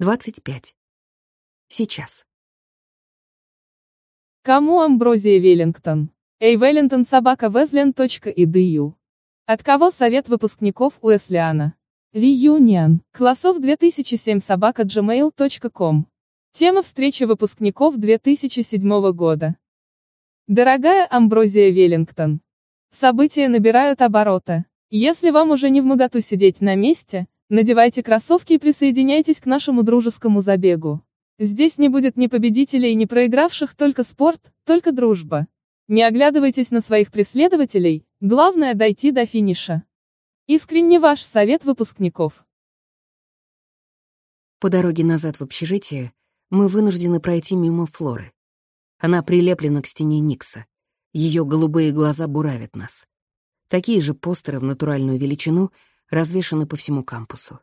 25. Сейчас. Кому Амброзия Веллингтон? Эй, Веллингтон собака Везлен.edu. От кого совет выпускников Уэслиана? Реюнион. Классов 2007 собака gmail.com. Тема встречи выпускников 2007 года. Дорогая Амброзия Веллингтон. События набирают обороты. Если вам уже не в моготу сидеть на месте, надевайте кроссовки и присоединяйтесь к нашему дружескому забегу. Здесь не будет ни победителей, ни проигравших, только спорт, только дружба. Не оглядывайтесь на своих преследователей, главное дойти до финиша. Искренне ваш совет выпускников. По дороге назад в общежитие мы вынуждены пройти мимо Флоры. Она прилеплена к стене Никса. Ее голубые глаза буравят нас. Такие же постеры в натуральную величину развешаны по всему кампусу.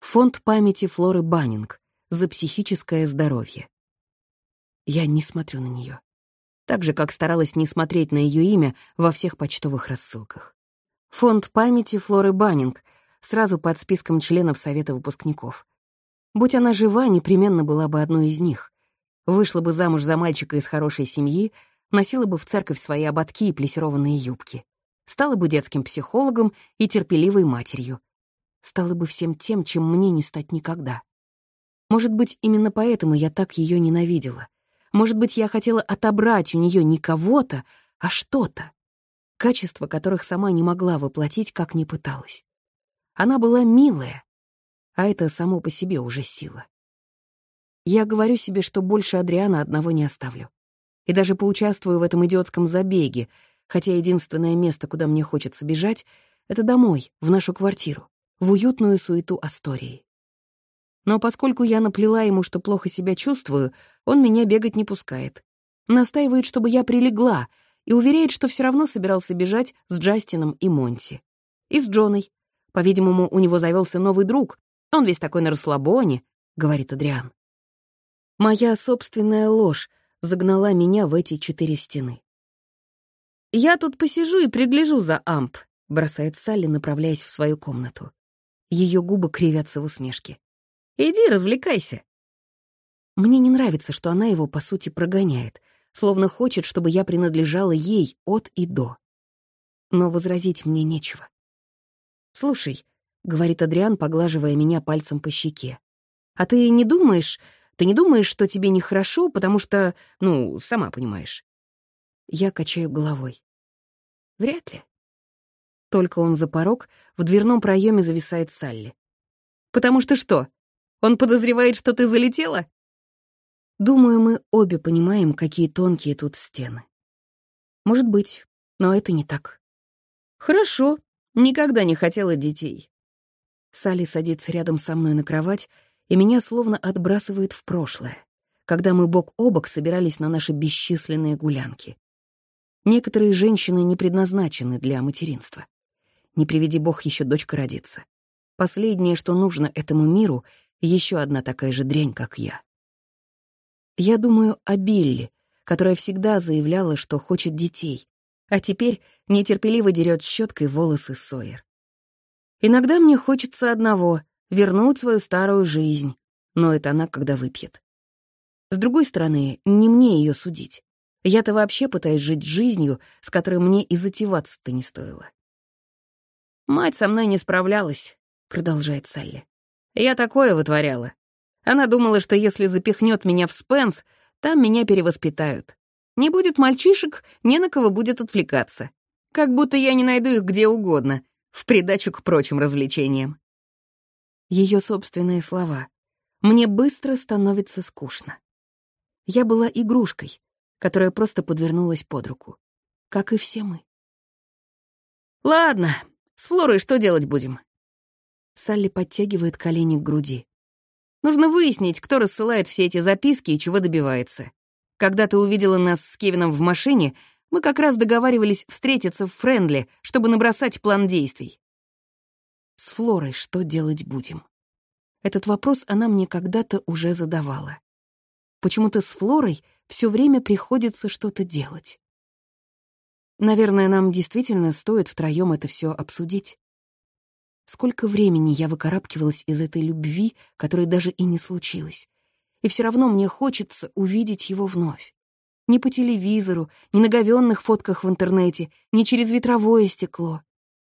Фонд памяти Флоры Баннинг за психическое здоровье. Я не смотрю на нее, Так же, как старалась не смотреть на ее имя во всех почтовых рассылках. Фонд памяти Флоры Баннинг сразу под списком членов Совета выпускников. Будь она жива, непременно была бы одной из них. Вышла бы замуж за мальчика из хорошей семьи, носила бы в церковь свои ободки и плесированные юбки стала бы детским психологом и терпеливой матерью. Стала бы всем тем, чем мне не стать никогда. Может быть, именно поэтому я так ее ненавидела. Может быть, я хотела отобрать у нее не кого-то, а что-то. Качества, которых сама не могла воплотить, как ни пыталась. Она была милая, а это само по себе уже сила. Я говорю себе, что больше Адриана одного не оставлю. И даже поучаствую в этом идиотском забеге, хотя единственное место, куда мне хочется бежать, это домой, в нашу квартиру, в уютную суету Астории. Но поскольку я наплела ему, что плохо себя чувствую, он меня бегать не пускает. Настаивает, чтобы я прилегла, и уверяет, что все равно собирался бежать с Джастином и Монти. И с Джоной. По-видимому, у него завелся новый друг. Он весь такой на расслабоне, — говорит Адриан. Моя собственная ложь загнала меня в эти четыре стены. «Я тут посижу и пригляжу за Амп», — бросает Салли, направляясь в свою комнату. Ее губы кривятся в усмешке. «Иди, развлекайся». Мне не нравится, что она его, по сути, прогоняет, словно хочет, чтобы я принадлежала ей от и до. Но возразить мне нечего. «Слушай», — говорит Адриан, поглаживая меня пальцем по щеке, «а ты не думаешь, ты не думаешь, что тебе нехорошо, потому что, ну, сама понимаешь?» Я качаю головой. Вряд ли. Только он за порог, в дверном проеме зависает Салли. «Потому что что? Он подозревает, что ты залетела?» Думаю, мы обе понимаем, какие тонкие тут стены. Может быть, но это не так. Хорошо, никогда не хотела детей. Салли садится рядом со мной на кровать, и меня словно отбрасывает в прошлое, когда мы бок о бок собирались на наши бесчисленные гулянки. Некоторые женщины не предназначены для материнства. Не приведи бог еще дочка родится. Последнее, что нужно этому миру, еще одна такая же дрянь, как я. Я думаю о Билли, которая всегда заявляла, что хочет детей, а теперь нетерпеливо дерет щеткой волосы Сойер. Иногда мне хочется одного — вернуть свою старую жизнь, но это она, когда выпьет. С другой стороны, не мне ее судить. Я-то вообще пытаюсь жить жизнью, с которой мне и затеваться-то не стоило. «Мать со мной не справлялась», — продолжает Салли. «Я такое вытворяла. Она думала, что если запихнет меня в Спенс, там меня перевоспитают. Не будет мальчишек, не на кого будет отвлекаться. Как будто я не найду их где угодно, в придачу к прочим развлечениям». Ее собственные слова. «Мне быстро становится скучно». Я была игрушкой, которая просто подвернулась под руку. Как и все мы. «Ладно, с Флорой что делать будем?» Салли подтягивает колени к груди. «Нужно выяснить, кто рассылает все эти записки и чего добивается. Когда ты увидела нас с Кевином в машине, мы как раз договаривались встретиться в Френдли, чтобы набросать план действий. С Флорой что делать будем? Этот вопрос она мне когда-то уже задавала. Почему-то с Флорой все время приходится что-то делать. Наверное, нам действительно стоит втроем это все обсудить. Сколько времени я выкарабкивалась из этой любви, которой даже и не случилось. И все равно мне хочется увидеть его вновь. Ни по телевизору, ни на говенных фотках в интернете, ни через ветровое стекло.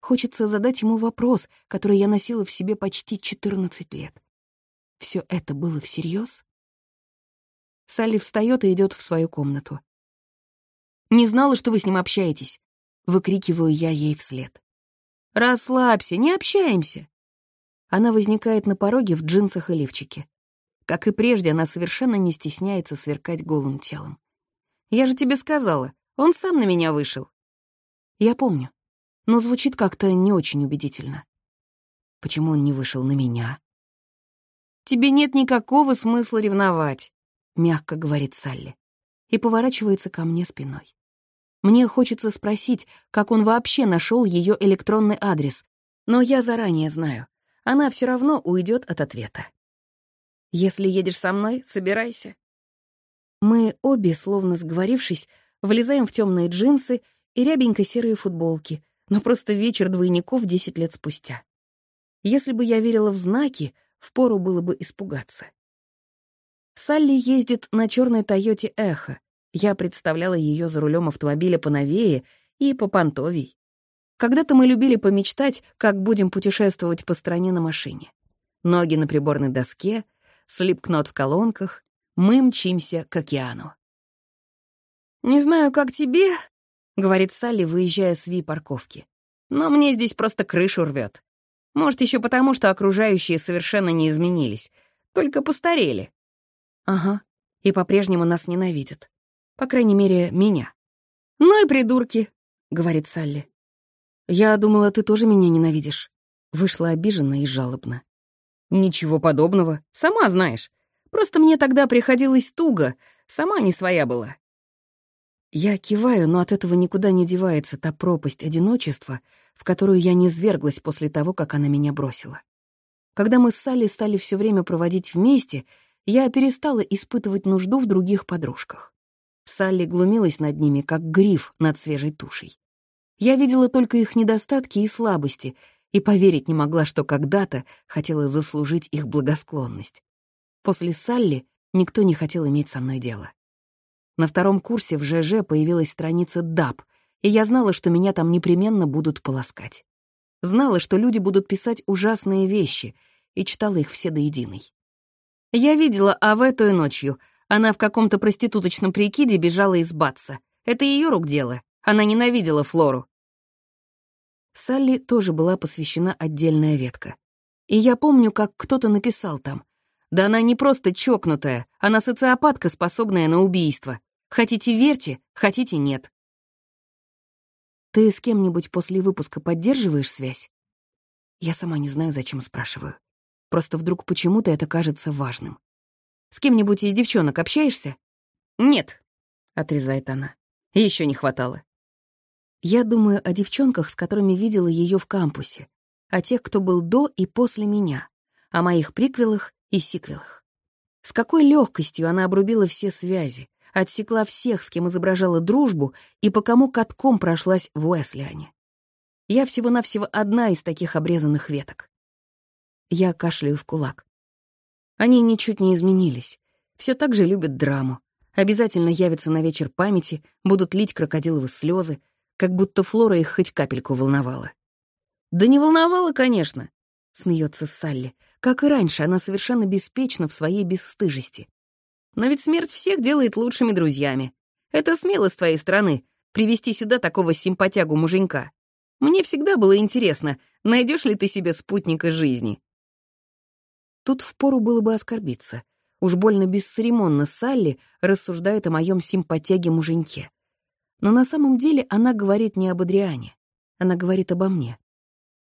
Хочется задать ему вопрос, который я носила в себе почти 14 лет. Все это было всерьез? Салли встает и идет в свою комнату. «Не знала, что вы с ним общаетесь», — выкрикиваю я ей вслед. «Расслабься, не общаемся». Она возникает на пороге в джинсах и лифчике. Как и прежде, она совершенно не стесняется сверкать голым телом. «Я же тебе сказала, он сам на меня вышел». Я помню, но звучит как-то не очень убедительно. Почему он не вышел на меня? «Тебе нет никакого смысла ревновать», — мягко говорит Салли, и поворачивается ко мне спиной. Мне хочется спросить, как он вообще нашел ее электронный адрес, но я заранее знаю, она все равно уйдет от ответа. «Если едешь со мной, собирайся». Мы обе, словно сговорившись, влезаем в темные джинсы и рябенько-серые футболки, но просто вечер двойников 10 лет спустя. Если бы я верила в знаки, впору было бы испугаться. Салли ездит на черной Тойоте Эхо, я представляла ее за рулем автомобиля поновее и попонтовей. Когда-то мы любили помечтать, как будем путешествовать по стране на машине. Ноги на приборной доске, слипкнот в колонках, мы мчимся к океану. «Не знаю, как тебе», — говорит Салли, выезжая с Ви-парковки, «но мне здесь просто крышу рвет. Может, еще потому, что окружающие совершенно не изменились, только постарели». «Ага, и по-прежнему нас ненавидят. По крайней мере, меня. «Ну и придурки», — говорит Салли. «Я думала, ты тоже меня ненавидишь». Вышла обиженно и жалобно. «Ничего подобного, сама знаешь. Просто мне тогда приходилось туго, сама не своя была». Я киваю, но от этого никуда не девается та пропасть одиночества, в которую я не зверглась после того, как она меня бросила. Когда мы с Салли стали все время проводить вместе, я перестала испытывать нужду в других подружках. Салли глумилась над ними, как гриф над свежей тушей. Я видела только их недостатки и слабости, и поверить не могла, что когда-то хотела заслужить их благосклонность. После Салли никто не хотел иметь со мной дело. На втором курсе в ЖЖ появилась страница ДАП, и я знала, что меня там непременно будут полоскать. Знала, что люди будут писать ужасные вещи, и читала их все до единой. Я видела АВ той ночью, она в каком-то проституточном прикиде бежала из Батса. Это ее рук дело. Она ненавидела Флору. Салли тоже была посвящена отдельная ветка. И я помню, как кто-то написал там. Да она не просто чокнутая, она социопатка, способная на убийство. Хотите верьте, хотите нет. Ты с кем-нибудь после выпуска поддерживаешь связь? Я сама не знаю, зачем спрашиваю. Просто вдруг почему-то это кажется важным. С кем-нибудь из девчонок общаешься?» «Нет», — отрезает она. Еще не хватало. Я думаю о девчонках, с которыми видела ее в кампусе, о тех, кто был до и после меня, о моих приквелах и сиквелах. С какой легкостью она обрубила все связи, отсекла всех, с кем изображала дружбу, и по кому катком прошлась в Уэслиане. Я всего-навсего одна из таких обрезанных веток. Я кашляю в кулак. Они ничуть не изменились. Все так же любят драму. Обязательно явятся на вечер памяти, будут лить крокодиловые слезы, как будто Флора их хоть капельку волновала. «Да не волновала, конечно», — смеется Салли. Как и раньше, она совершенно беспечна в своей бесстыжести. «Но ведь смерть всех делает лучшими друзьями. Это смело с твоей стороны — привести сюда такого симпатягу-муженька. Мне всегда было интересно, найдешь ли ты себе спутника жизни. Тут впору было бы оскорбиться. Уж больно бесцеремонно Салли рассуждает о моем симпатяге-муженьке. Но на самом деле она говорит не об Адриане. Она говорит обо мне.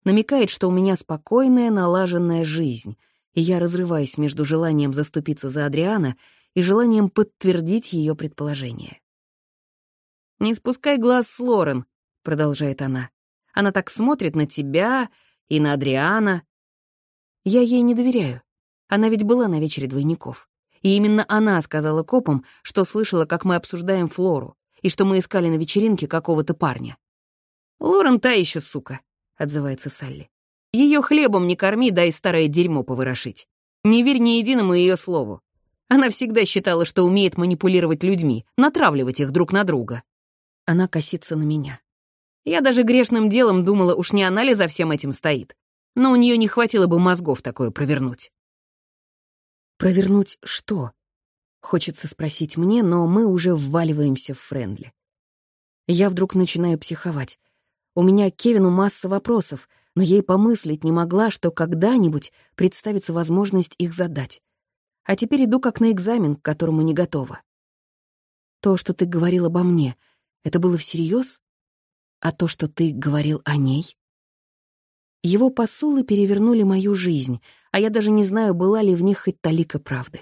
Намекает, что у меня спокойная, налаженная жизнь, и я разрываюсь между желанием заступиться за Адриана и желанием подтвердить ее предположение. «Не спускай глаз с Лорен», — продолжает она. «Она так смотрит на тебя и на Адриана, я ей не доверяю. Она ведь была на вечере двойников. И именно она сказала копам, что слышала, как мы обсуждаем Флору, и что мы искали на вечеринке какого-то парня. «Лорен та еще сука», — отзывается Салли. Ее хлебом не корми, дай старое дерьмо поворошить. Не верь ни единому ее слову. Она всегда считала, что умеет манипулировать людьми, натравливать их друг на друга. Она косится на меня. Я даже грешным делом думала, уж не она ли за всем этим стоит. Но у нее не хватило бы мозгов такое провернуть. Провернуть что? Хочется спросить мне, но мы уже вваливаемся в Френдли. Я вдруг начинаю психовать. У меня к Кевину масса вопросов, но ей помыслить не могла, что когда-нибудь представится возможность их задать. А теперь иду как на экзамен, к которому не готова. То, что ты говорил обо мне, это было всерьез? А то, что ты говорил о ней? Его посулы перевернули мою жизнь, а я даже не знаю, была ли в них хоть талика правды.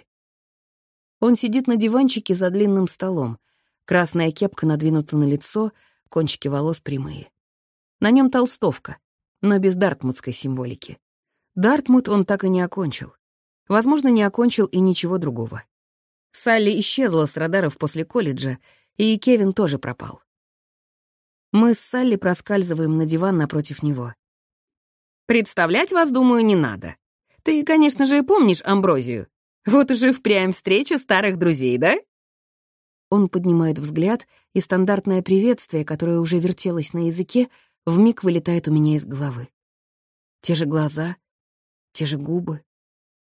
Он сидит на диванчике за длинным столом. Красная кепка надвинута на лицо, кончики волос прямые. На нем толстовка, но без дартмутской символики. Дартмут он так и не окончил. Возможно, не окончил и ничего другого. Салли исчезла с радаров после колледжа, и Кевин тоже пропал. Мы с Салли проскальзываем на диван напротив него. «Представлять вас, думаю, не надо. Ты, конечно же, помнишь Амброзию. Вот уже впрямь встреча старых друзей, да?» Он поднимает взгляд, и стандартное приветствие, которое уже вертелось на языке, вмиг вылетает у меня из головы. Те же глаза, те же губы,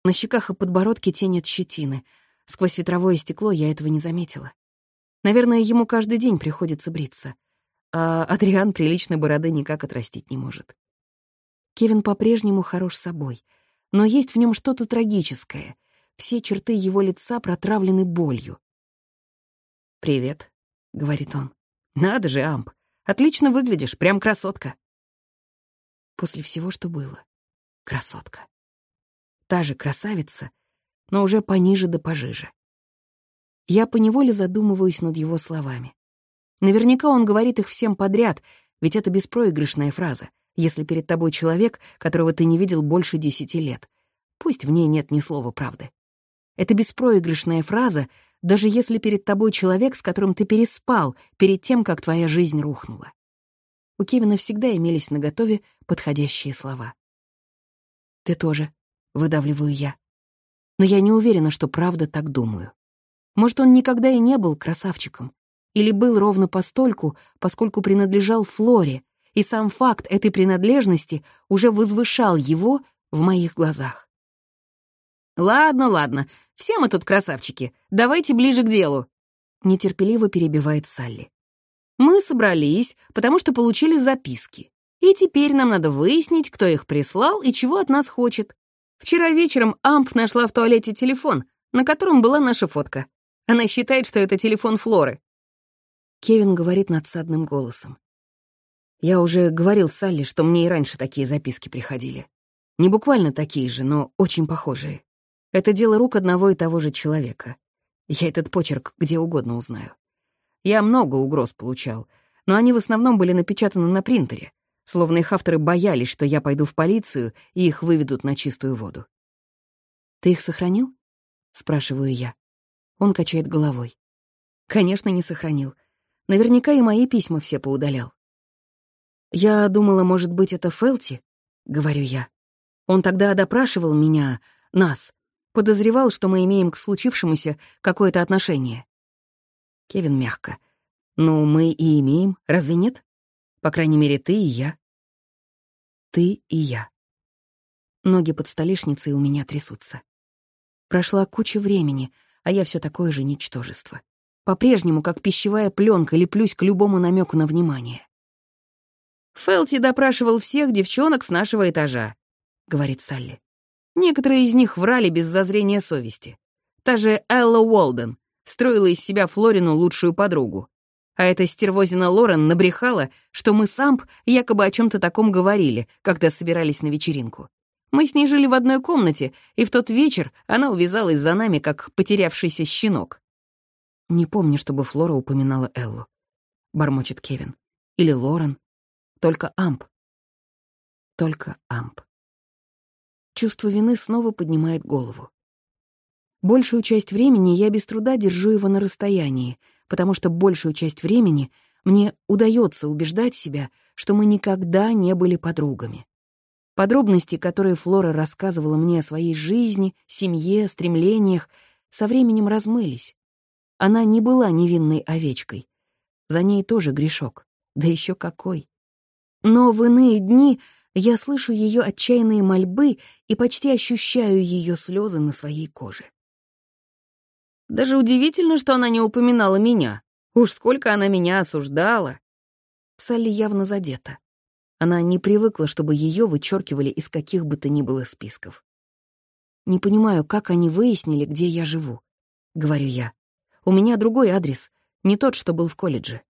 на щеках и подбородке тень от щетины. Сквозь ветровое стекло я этого не заметила. Наверное, ему каждый день приходится бриться. А Адриан приличной бороды никак отрастить не может. Кевин по-прежнему хорош собой, но есть в нем что-то трагическое. Все черты его лица протравлены болью. «Привет», — говорит он. «Надо же, Амп, отлично выглядишь, прям красотка». После всего, что было. Красотка та же красавица, но уже пониже да пожиже. Я поневоле задумываюсь над его словами. Наверняка он говорит их всем подряд, ведь это беспроигрышная фраза, если перед тобой человек, которого ты не видел больше десяти лет. Пусть в ней нет ни слова правды. Это беспроигрышная фраза, даже если перед тобой человек, с которым ты переспал перед тем, как твоя жизнь рухнула. У Кевина всегда имелись наготове подходящие слова. «Ты тоже», выдавливаю я. Но я не уверена, что правда так думаю. Может, он никогда и не был красавчиком. Или был ровно постольку, поскольку принадлежал Флоре, и сам факт этой принадлежности уже возвышал его в моих глазах. «Ладно, ладно, все мы тут красавчики, давайте ближе к делу», — нетерпеливо перебивает Салли. «Мы собрались, потому что получили записки, и теперь нам надо выяснить, кто их прислал и чего от нас хочет. Вчера вечером Амп нашла в туалете телефон, на котором была наша фотка. Она считает, что это телефон Флоры. Кевин говорит надсадным голосом. Я уже говорил Салли, что мне и раньше такие записки приходили. Не буквально такие же, но очень похожие. Это дело рук одного и того же человека. Я этот почерк где угодно узнаю. Я много угроз получал, но они в основном были напечатаны на принтере, словно их авторы боялись, что я пойду в полицию и их выведут на чистую воду. «Ты их сохранил?» — спрашиваю я. Он качает головой. «Конечно, не сохранил. Наверняка и мои письма все поудалял». «Я думала, может быть, это Фелти?» — говорю я. Он тогда допрашивал меня, нас, подозревал, что мы имеем к случившемуся какое-то отношение. Кевин мягко. «Ну, мы и имеем, разве нет?» По крайней мере, ты и я. Ты и я. Ноги под столешницей у меня трясутся. Прошла куча времени, а я все такое же ничтожество. По-прежнему, как пищевая пленка, леплюсь к любому намеку на внимание. «Фелти допрашивал всех девчонок с нашего этажа», — говорит Салли. Некоторые из них врали без зазрения совести. Та же Элла Уолден строила из себя Флорину лучшую подругу. А эта стервозина Лорен набрехала, что мы с Амп якобы о чем то таком говорили, когда собирались на вечеринку. Мы с ней жили в одной комнате, и в тот вечер она увязалась за нами, как потерявшийся щенок. «Не помню, чтобы Флора упоминала Эллу», — бормочет Кевин. «Или Лорен. Только Амп. Только Амп». Чувство вины снова поднимает голову. Большую часть времени я без труда держу его на расстоянии, потому что большую часть времени мне удается убеждать себя, что мы никогда не были подругами. Подробности, которые Флора рассказывала мне о своей жизни, семье, стремлениях, со временем размылись. Она не была невинной овечкой. За ней тоже грешок. Да еще какой. Но в иные дни я слышу ее отчаянные мольбы и почти ощущаю ее слезы на своей коже. Даже удивительно, что она не упоминала меня. Уж сколько она меня осуждала. Салли явно задета. Она не привыкла, чтобы ее вычеркивали из каких бы то ни было списков. «Не понимаю, как они выяснили, где я живу», — говорю я. «У меня другой адрес, не тот, что был в колледже.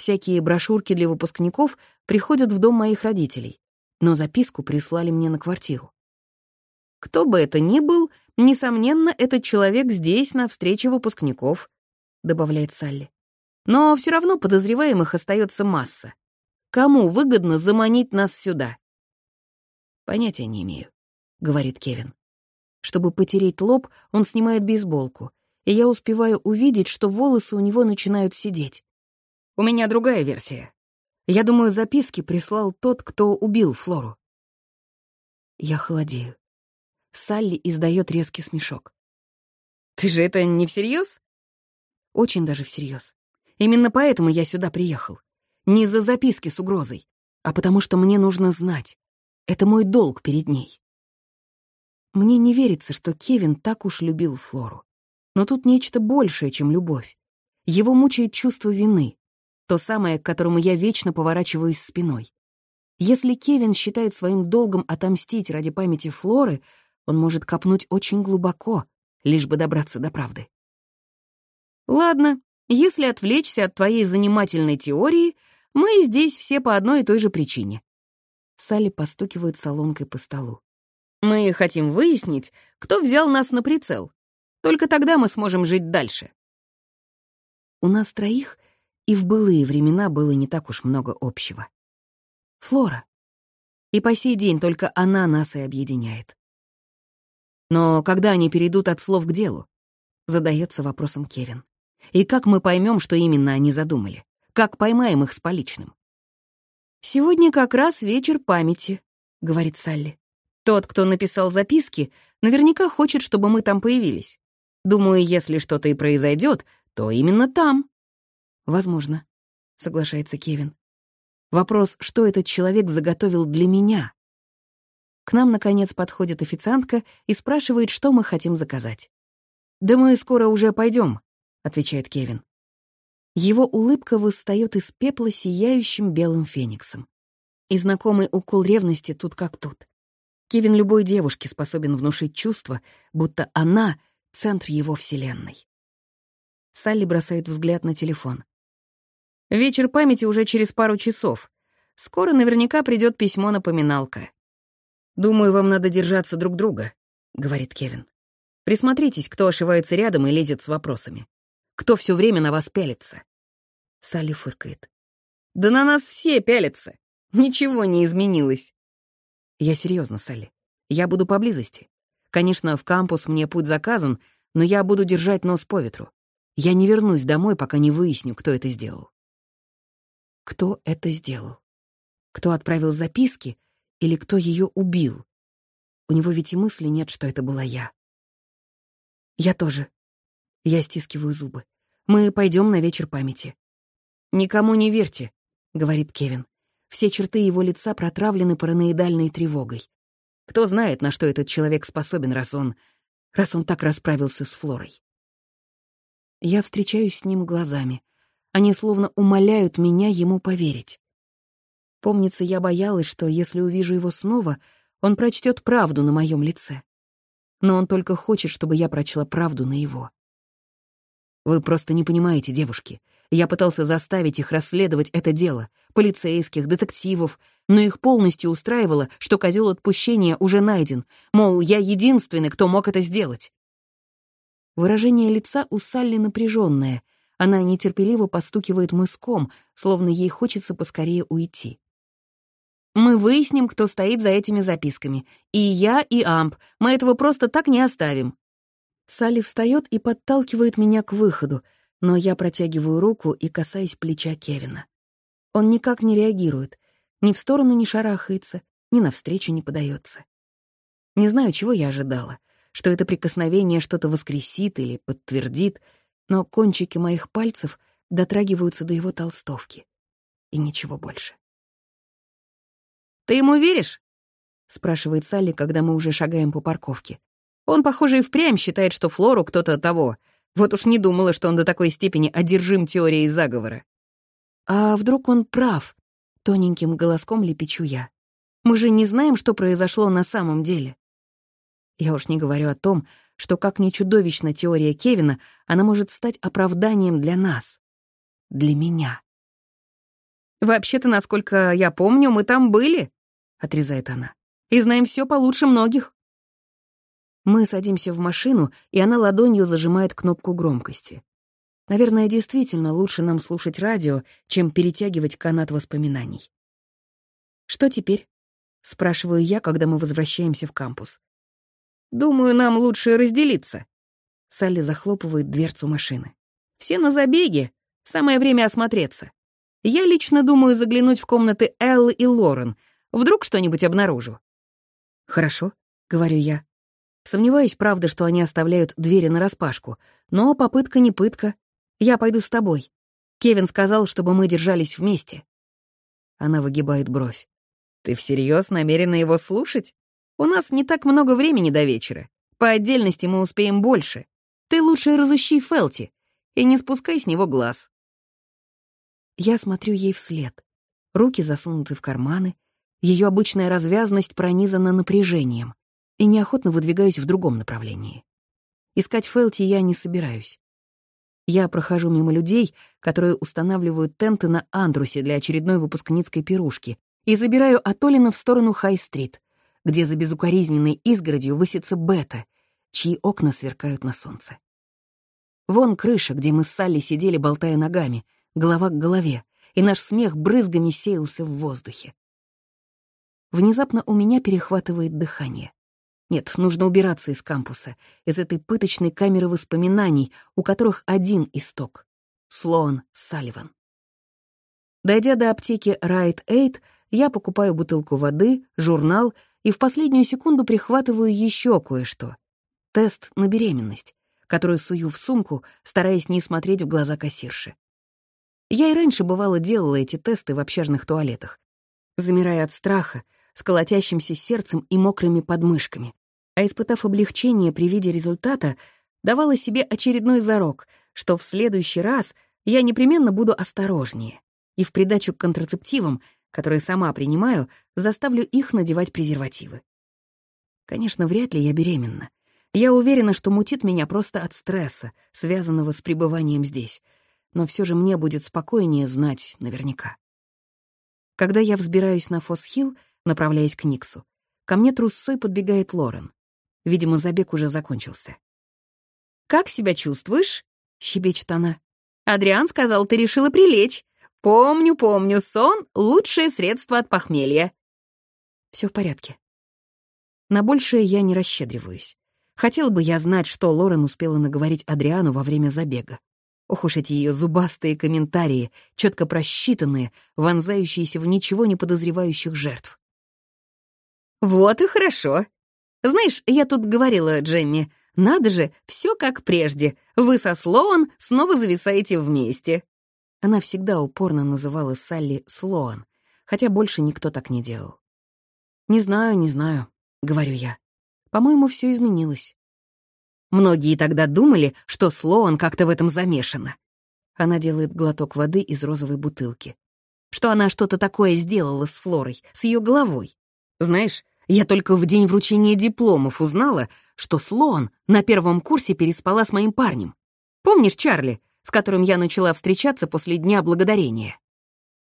Всякие брошюрки для выпускников приходят в дом моих родителей, но записку прислали мне на квартиру. Кто бы это ни был, несомненно, этот человек здесь, на встрече выпускников, добавляет Салли. Но все равно подозреваемых остается масса. Кому выгодно заманить нас сюда? Понятия не имею, говорит Кевин. Чтобы потереть лоб, он снимает бейсболку, и я успеваю увидеть, что волосы у него начинают сидеть. У меня другая версия. Я думаю, записки прислал тот, кто убил Флору. Я холодею. Салли издает резкий смешок. «Ты же это не всерьез? «Очень даже всерьез. Именно поэтому я сюда приехал. Не из-за записки с угрозой, а потому что мне нужно знать. Это мой долг перед ней». Мне не верится, что Кевин так уж любил Флору. Но тут нечто большее, чем любовь. Его мучает чувство вины. То самое, к которому я вечно поворачиваюсь спиной. Если Кевин считает своим долгом отомстить ради памяти Флоры, он может копнуть очень глубоко, лишь бы добраться до правды. Ладно, если отвлечься от твоей занимательной теории, мы здесь все по одной и той же причине. Салли постукивает солонкой по столу. Мы хотим выяснить, кто взял нас на прицел. Только тогда мы сможем жить дальше. У нас троих и в былые времена было не так уж много общего. Флора. И по сей день только она нас и объединяет. Но когда они перейдут от слов к делу? Задается вопросом Кевин. И как мы поймем, что именно они задумали? Как поймаем их с поличным? «Сегодня как раз вечер памяти», — говорит Салли. «Тот, кто написал записки, наверняка хочет, чтобы мы там появились. Думаю, если что-то и произойдет, то именно там». «Возможно», — соглашается Кевин. «Вопрос, что этот человек заготовил для меня?» К нам, наконец, подходит официантка и спрашивает, что мы хотим заказать. «Да мы скоро уже пойдем, отвечает Кевин. Его улыбка восстает из пепла сияющим белым фениксом. И знакомый укол ревности тут как тут. Кевин любой девушке способен внушить чувство, будто она — центр его вселенной. Салли бросает взгляд на телефон. Вечер памяти уже через пару часов. Скоро наверняка придет письмо-напоминалка. «Думаю, вам надо держаться друг друга», — говорит Кевин. «Присмотритесь, кто ошивается рядом и лезет с вопросами. Кто все время на вас пялится?» Салли фыркает. «Да на нас все пялятся. Ничего не изменилось». «Я серьезно, Салли. Я буду поблизости. Конечно, в кампус мне путь заказан, но я буду держать нос по ветру. Я не вернусь домой, пока не выясню, кто это сделал кто это сделал. Кто отправил записки или кто ее убил. У него ведь и мысли нет, что это была я. Я тоже. Я стискиваю зубы. Мы пойдем на вечер памяти. «Никому не верьте», — говорит Кевин. Все черты его лица протравлены параноидальной тревогой. Кто знает, на что этот человек способен, раз он... раз он так расправился с Флорой. Я встречаюсь с ним глазами. Они словно умоляют меня ему поверить. Помнится, я боялась, что если увижу его снова, он прочтет правду на моем лице. Но он только хочет, чтобы я прочла правду на его. Вы просто не понимаете, девушки. Я пытался заставить их расследовать это дело, полицейских, детективов, но их полностью устраивало, что козел отпущения уже найден, мол, я единственный, кто мог это сделать. Выражение лица у Салли напряженное, она нетерпеливо постукивает мыском, словно ей хочется поскорее уйти. «Мы выясним, кто стоит за этими записками. И я, и Амп. Мы этого просто так не оставим». Салли встает и подталкивает меня к выходу, но я протягиваю руку и касаюсь плеча Кевина. Он никак не реагирует, ни в сторону не шарахается, ни навстречу не подается. Не знаю, чего я ожидала, что это прикосновение что-то воскресит или подтвердит, но кончики моих пальцев дотрагиваются до его толстовки. И ничего больше. «Ты ему веришь?» — спрашивает Салли, когда мы уже шагаем по парковке. «Он, похоже, и впрямь считает, что Флору кто-то того. Вот уж не думала, что он до такой степени одержим теорией заговора». «А вдруг он прав?» — тоненьким голоском лепечу я. «Мы же не знаем, что произошло на самом деле». Я уж не говорю о том, что как ни чудовищна теория Кевина, она может стать оправданием для нас. Для меня. «Вообще-то, насколько я помню, мы там были», — отрезает она. «И знаем все получше многих». Мы садимся в машину, и она ладонью зажимает кнопку громкости. Наверное, действительно лучше нам слушать радио, чем перетягивать канат воспоминаний. «Что теперь?» — спрашиваю я, когда мы возвращаемся в кампус. «Думаю, нам лучше разделиться». Салли захлопывает дверцу машины. «Все на забеге. Самое время осмотреться. Я лично думаю заглянуть в комнаты Эллы и Лорен. Вдруг что-нибудь обнаружу». «Хорошо», — говорю я. Сомневаюсь, правда, что они оставляют двери нараспашку, но попытка не пытка. Я пойду с тобой. Кевин сказал, чтобы мы держались вместе. Она выгибает бровь. «Ты всерьез намерена его слушать? У нас не так много времени до вечера. По отдельности мы успеем больше. Ты лучше разыщи Фелти и не спускай с него глаз». Я смотрю ей вслед. Руки засунуты в карманы, ее обычная развязность пронизана напряжением, и неохотно выдвигаюсь в другом направлении. Искать Фелти я не собираюсь. Я прохожу мимо людей, которые устанавливают тенты на Андрусе для очередной выпускницкой пирушки, и забираю Атолина в сторону Хай-стрит, где за безукоризненной изгородью высится Бета, чьи окна сверкают на солнце. Вон крыша, где мы с Салли сидели, болтая ногами — голова к голове, и наш смех брызгами сеялся в воздухе. Внезапно у меня перехватывает дыхание. Нет, нужно убираться из кампуса, из этой пыточной камеры воспоминаний, у которых один исток — Слоан Салливан. Дойдя до аптеки Right Aid, я покупаю бутылку воды, журнал и в последнюю секунду прихватываю еще кое-что. Тест на беременность, который сую в сумку, стараясь не смотреть в глаза кассирши. Я и раньше, бывало, делала эти тесты в общажных туалетах, замирая от страха, с колотящимся сердцем и мокрыми подмышками. А испытав облегчение при виде результата, давала себе очередной зарок, что в следующий раз я непременно буду осторожнее и в придачу к контрацептивам, которые сама принимаю, заставлю их надевать презервативы. Конечно, вряд ли я беременна. Я уверена, что мутит меня просто от стресса, связанного с пребыванием здесь — но все же мне будет спокойнее знать наверняка. Когда я взбираюсь на Фосхилл, направляясь к Никсу, ко мне трусцой подбегает Лорен. Видимо, забег уже закончился. «Как себя чувствуешь?» — щебечет она. «Адриан сказал, ты решила прилечь. Помню, помню, сон — лучшее средство от похмелья». Все в порядке. На большее я не расщедриваюсь. Хотела бы я знать, что Лорен успела наговорить Адриану во время забега. Ох уж эти ее зубастые комментарии, четко просчитанные, вонзающиеся в ничего не подозревающих жертв. «Вот и хорошо. Знаешь, я тут говорила Джемми, надо же, все как прежде. Вы со Слоан снова зависаете вместе». Она всегда упорно называла Салли Слоан, хотя больше никто так не делал. «Не знаю, не знаю», — говорю я. «По-моему, все изменилось». Многие тогда думали, что Слоан как-то в этом замешана. Она делает глоток воды из розовой бутылки. Что она что-то такое сделала с Флорой, с ее головой. Знаешь, я только в день вручения дипломов узнала, что Слоан на первом курсе переспала с моим парнем. Помнишь Чарли, с которым я начала встречаться после Дня Благодарения?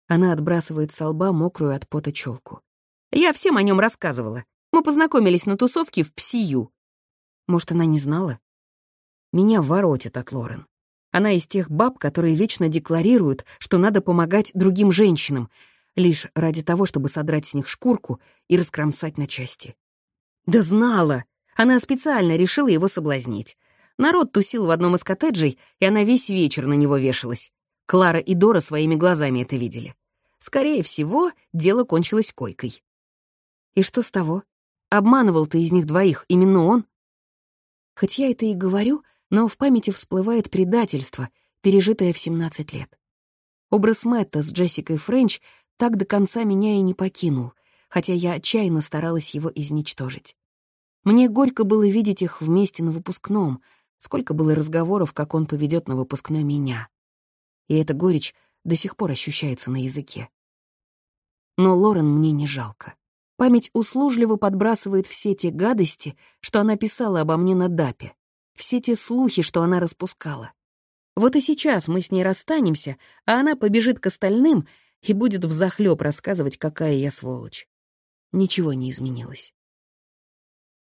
Она отбрасывает со лба мокрую от пота челку. Я всем о нем рассказывала. Мы познакомились на тусовке в Псию. Может, она не знала? Меня воротит от Лорен. Она из тех баб, которые вечно декларируют, что надо помогать другим женщинам, лишь ради того, чтобы содрать с них шкурку и раскромсать на части. Да знала! Она специально решила его соблазнить. Народ тусил в одном из коттеджей, и она весь вечер на него вешалась. Клара и Дора своими глазами это видели. Скорее всего, дело кончилось койкой. И что с того? Обманывал ты из них двоих, именно он? Хоть я это и говорю, но в памяти всплывает предательство, пережитое в 17 лет. Образ Мэтта с Джессикой Френч так до конца меня и не покинул, хотя я отчаянно старалась его изничтожить. Мне горько было видеть их вместе на выпускном, сколько было разговоров, как он поведет на выпускной меня. И эта горечь до сих пор ощущается на языке. Но Лорен мне не жалко. Память услужливо подбрасывает все те гадости, что она писала обо мне на Дапе, все те слухи, что она распускала. Вот и сейчас мы с ней расстанемся, а она побежит к остальным и будет взахлёб рассказывать, какая я сволочь. Ничего не изменилось.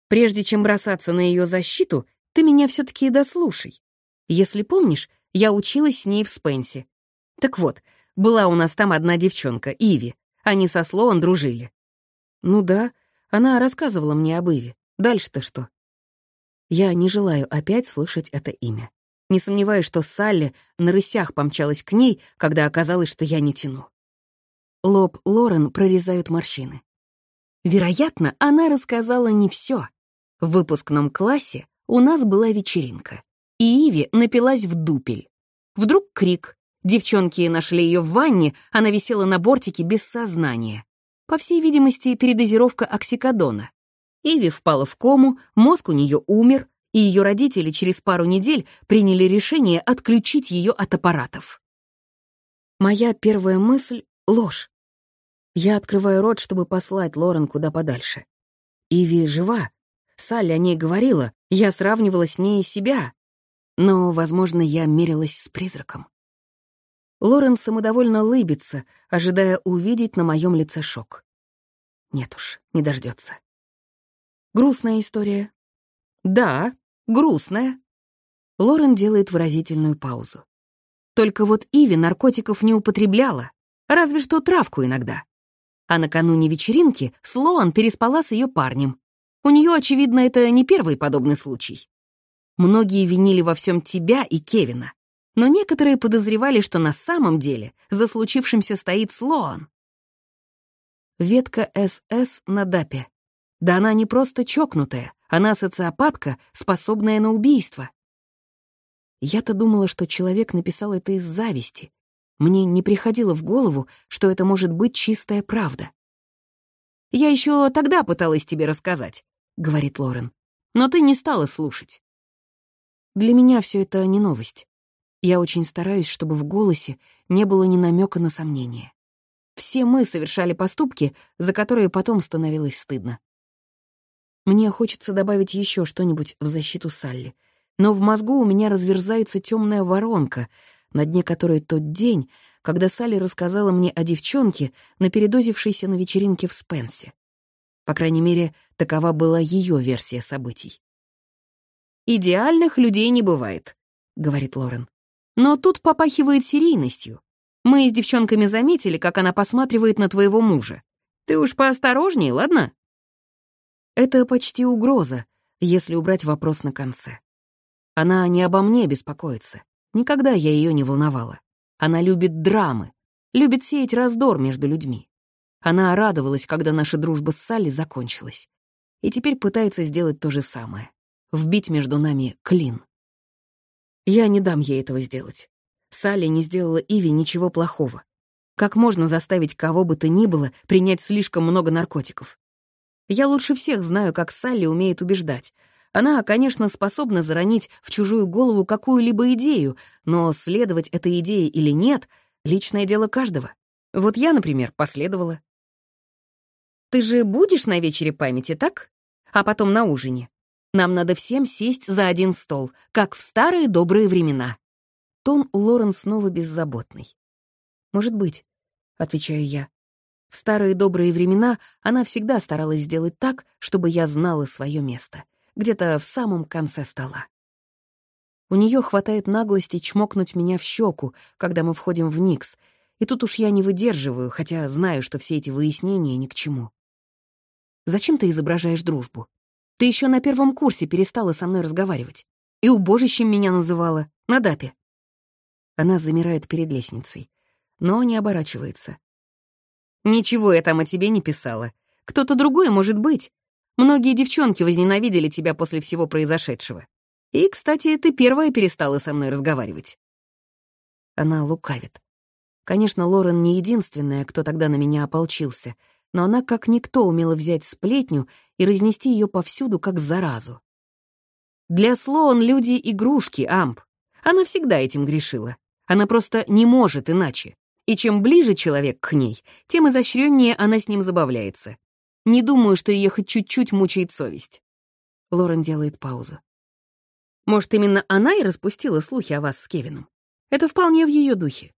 Прежде чем бросаться на ее защиту, ты меня все таки дослушай. Если помнишь, я училась с ней в Спенсе. Так вот, была у нас там одна девчонка, Иви. Они со Слоан дружили. Ну да, она рассказывала мне об Иве. Дальше-то что? Я не желаю опять слышать это имя. Не сомневаюсь, что Салли на рысях помчалась к ней, когда оказалось, что я не тяну. Лоб Лорен прорезают морщины. Вероятно, она рассказала не все. В выпускном классе у нас была вечеринка, и Иви напилась в дупель. Вдруг крик. Девчонки нашли ее в ванне, она висела на бортике без сознания. По всей видимости, передозировка оксикодона. Иви впала в кому, мозг у нее умер, и ее родители через пару недель приняли решение отключить ее от аппаратов. Моя первая мысль — ложь. Я открываю рот, чтобы послать Лорен куда подальше. Иви жива. Салли о ней говорила, я сравнивала с ней себя. Но, возможно, я мерилась с призраком. Лорен самодовольно лыбится, ожидая увидеть на моем лице шок. Нет уж, не дождется. Грустная история. Да, грустная. Лорен делает выразительную паузу. Только вот Иви наркотиков не употребляла, разве что травку иногда. А накануне вечеринки Слоан переспала с ее парнем. У нее, очевидно, это не первый подобный случай. Многие винили во всем тебя и Кевина но некоторые подозревали, что на самом деле за случившимся стоит Слоан. Ветка СС на ДАПе. Да она не просто чокнутая, она социопатка, способная на убийство. Я-то думала, что человек написал это из зависти. Мне не приходило в голову, что это может быть чистая правда. «Я еще тогда пыталась тебе рассказать», — говорит Лорен. «Но ты не стала слушать». Для меня все это не новость. Я очень стараюсь, чтобы в голосе не было ни намека на сомнение. Все мы совершали поступки, за которые потом становилось стыдно. Мне хочется добавить еще что-нибудь в защиту Салли, но в мозгу у меня разверзается темная воронка, на дне которой тот день, когда Салли рассказала мне о девчонке, напередозившейся на вечеринке в Спенсе. По крайней мере, такова была ее версия событий. «Идеальных людей не бывает», — говорит Лорен. Но тут попахивает серийностью. Мы с девчонками заметили, как она посматривает на твоего мужа. Ты уж поосторожней, ладно? Это почти угроза, если убрать вопрос на конце. Она не обо мне беспокоится. Никогда я ее не волновала. Она любит драмы, любит сеять раздор между людьми. Она радовалась, когда наша дружба с Салли закончилась. И теперь пытается сделать то же самое. Вбить между нами клин. Я не дам ей этого сделать. Салли не сделала Иви ничего плохого. Как можно заставить кого бы то ни было принять слишком много наркотиков? Я лучше всех знаю, как Салли умеет убеждать. Она, конечно, способна заронить в чужую голову какую-либо идею, но следовать этой идее или нет — личное дело каждого. Вот я, например, последовала. «Ты же будешь на вечере памяти, так? А потом на ужине?» Нам надо всем сесть за один стол, как в старые добрые времена». Тон у Лорен снова беззаботный. «Может быть», — отвечаю я. В старые добрые времена она всегда старалась сделать так, чтобы я знала свое место, где-то в самом конце стола. У нее хватает наглости чмокнуть меня в щеку, когда мы входим в Никс, и тут уж я не выдерживаю, хотя знаю, что все эти выяснения ни к чему. «Зачем ты изображаешь дружбу?» Ты еще на первом курсе перестала со мной разговаривать. И убожищем меня называла, на дапе. Она замирает перед лестницей, но не оборачивается. «Ничего я там о тебе не писала. Кто-то другой может быть. Многие девчонки возненавидели тебя после всего произошедшего. И, кстати, ты первая перестала со мной разговаривать. Она лукавит. Конечно, Лорен не единственная, кто тогда на меня ополчился, но она как никто умела взять сплетню и разнести ее повсюду, как заразу. Для Слоан люди — игрушки, Амп. Она всегда этим грешила. Она просто не может иначе. И чем ближе человек к ней, тем изощреннее она с ним забавляется. Не думаю, что ее хоть чуть-чуть мучает совесть. Лорен делает паузу. Может, именно она и распустила слухи о вас с Кевином? Это вполне в ее духе.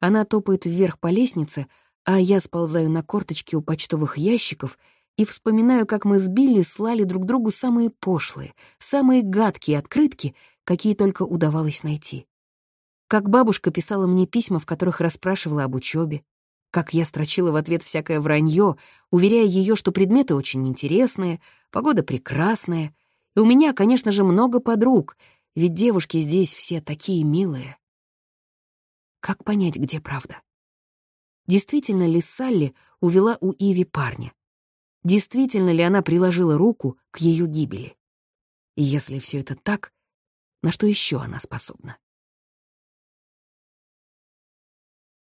Она топает вверх по лестнице, а я сползаю на корточки у почтовых ящиков и вспоминаю, как мы с Билли слали друг другу самые пошлые, самые гадкие открытки, какие только удавалось найти. Как бабушка писала мне письма, в которых расспрашивала об учебе, как я строчила в ответ всякое вранье, уверяя ее, что предметы очень интересные, погода прекрасная, и у меня, конечно же, много подруг, ведь девушки здесь все такие милые. Как понять, где правда? Действительно ли Салли увела у Иви парня? Действительно ли она приложила руку к ее гибели? И если все это так, на что еще она способна?